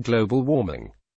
Global warming.